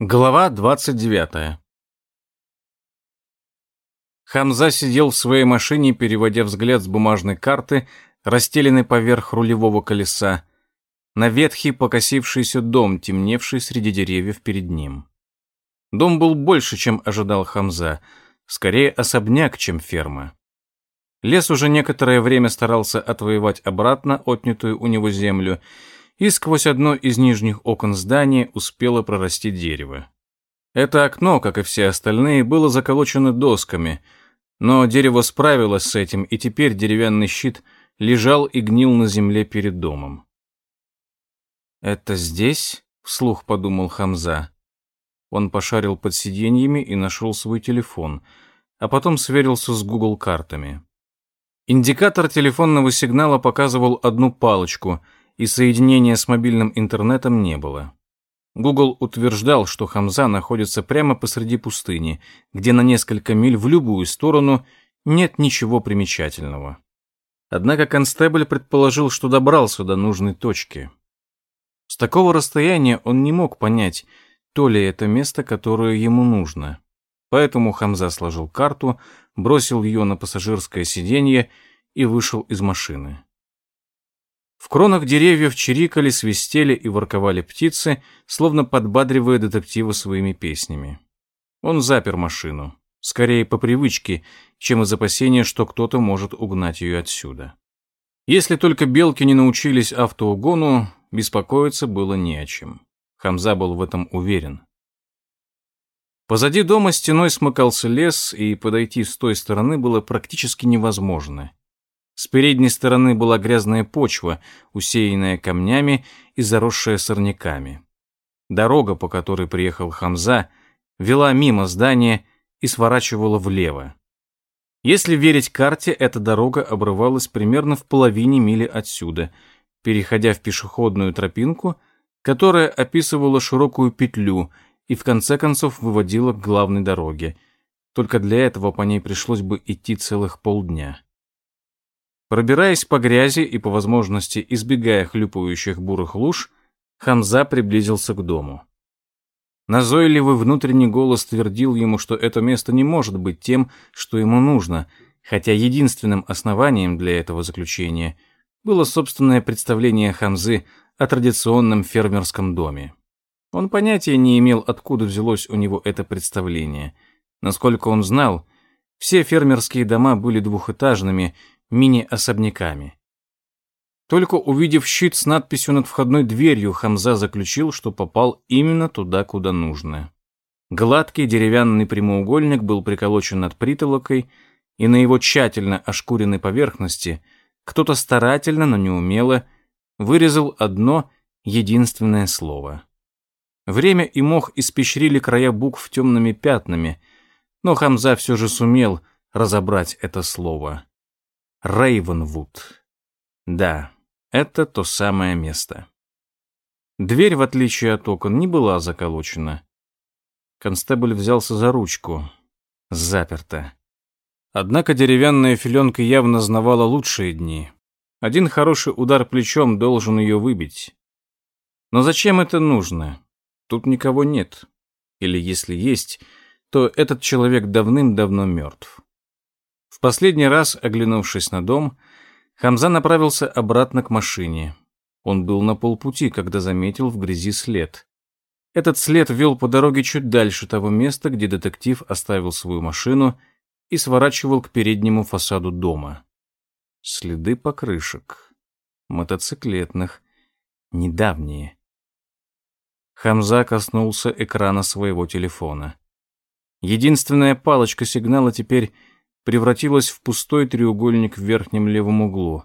Глава 29. Хамза сидел в своей машине, переводя взгляд с бумажной карты, расстеленной поверх рулевого колеса, на ветхий покосившийся дом, темневший среди деревьев перед ним. Дом был больше, чем ожидал Хамза, скорее особняк, чем ферма. Лес уже некоторое время старался отвоевать обратно отнятую у него землю, и сквозь одно из нижних окон здания успело прорасти дерево. Это окно, как и все остальные, было заколочено досками, но дерево справилось с этим, и теперь деревянный щит лежал и гнил на земле перед домом. «Это здесь?» — вслух подумал Хамза. Он пошарил под сиденьями и нашел свой телефон, а потом сверился с Google картами. Индикатор телефонного сигнала показывал одну палочку — и соединения с мобильным интернетом не было. Google утверждал, что Хамза находится прямо посреди пустыни, где на несколько миль в любую сторону нет ничего примечательного. Однако констебль предположил, что добрался до нужной точки. С такого расстояния он не мог понять, то ли это место, которое ему нужно. Поэтому Хамза сложил карту, бросил ее на пассажирское сиденье и вышел из машины. В кронах деревьев чирикали, свистели и ворковали птицы, словно подбадривая детектива своими песнями. Он запер машину, скорее по привычке, чем из опасения, что кто-то может угнать ее отсюда. Если только белки не научились автоугону, беспокоиться было не о чем. Хамза был в этом уверен. Позади дома стеной смыкался лес, и подойти с той стороны было практически невозможно. С передней стороны была грязная почва, усеянная камнями и заросшая сорняками. Дорога, по которой приехал Хамза, вела мимо здания и сворачивала влево. Если верить карте, эта дорога обрывалась примерно в половине мили отсюда, переходя в пешеходную тропинку, которая описывала широкую петлю и в конце концов выводила к главной дороге. Только для этого по ней пришлось бы идти целых полдня. Пробираясь по грязи и по возможности избегая хлюпающих бурых луж, Хамза приблизился к дому. Назойливый внутренний голос твердил ему, что это место не может быть тем, что ему нужно, хотя единственным основанием для этого заключения было собственное представление Хамзы о традиционном фермерском доме. Он понятия не имел, откуда взялось у него это представление. Насколько он знал, все фермерские дома были двухэтажными мини-особняками. Только увидев щит с надписью над входной дверью, Хамза заключил, что попал именно туда, куда нужно. Гладкий деревянный прямоугольник был приколочен над притолокой, и на его тщательно ошкуренной поверхности кто-то старательно, но неумело вырезал одно единственное слово. Время и мох испещрили края букв темными пятнами, но Хамза все же сумел разобрать это слово. Рейвенвуд. Да, это то самое место. Дверь, в отличие от окон, не была заколочена. Констебль взялся за ручку. Заперто. Однако деревянная филенка явно знавала лучшие дни. Один хороший удар плечом должен ее выбить. Но зачем это нужно? Тут никого нет. Или если есть, то этот человек давным-давно мертв. Последний раз, оглянувшись на дом, Хамза направился обратно к машине. Он был на полпути, когда заметил в грязи след. Этот след вел по дороге чуть дальше того места, где детектив оставил свою машину и сворачивал к переднему фасаду дома. Следы покрышек. Мотоциклетных. Недавние. Хамза коснулся экрана своего телефона. Единственная палочка сигнала теперь превратилась в пустой треугольник в верхнем левом углу.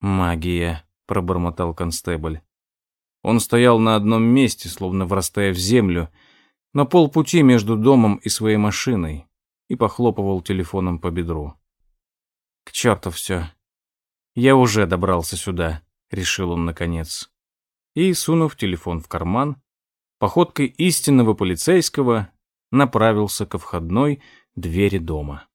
«Магия», — пробормотал констебль. Он стоял на одном месте, словно врастая в землю, на полпути между домом и своей машиной, и похлопывал телефоном по бедру. «К черту все. Я уже добрался сюда», — решил он наконец. И, сунув телефон в карман, походкой истинного полицейского направился ко входной, двери дома.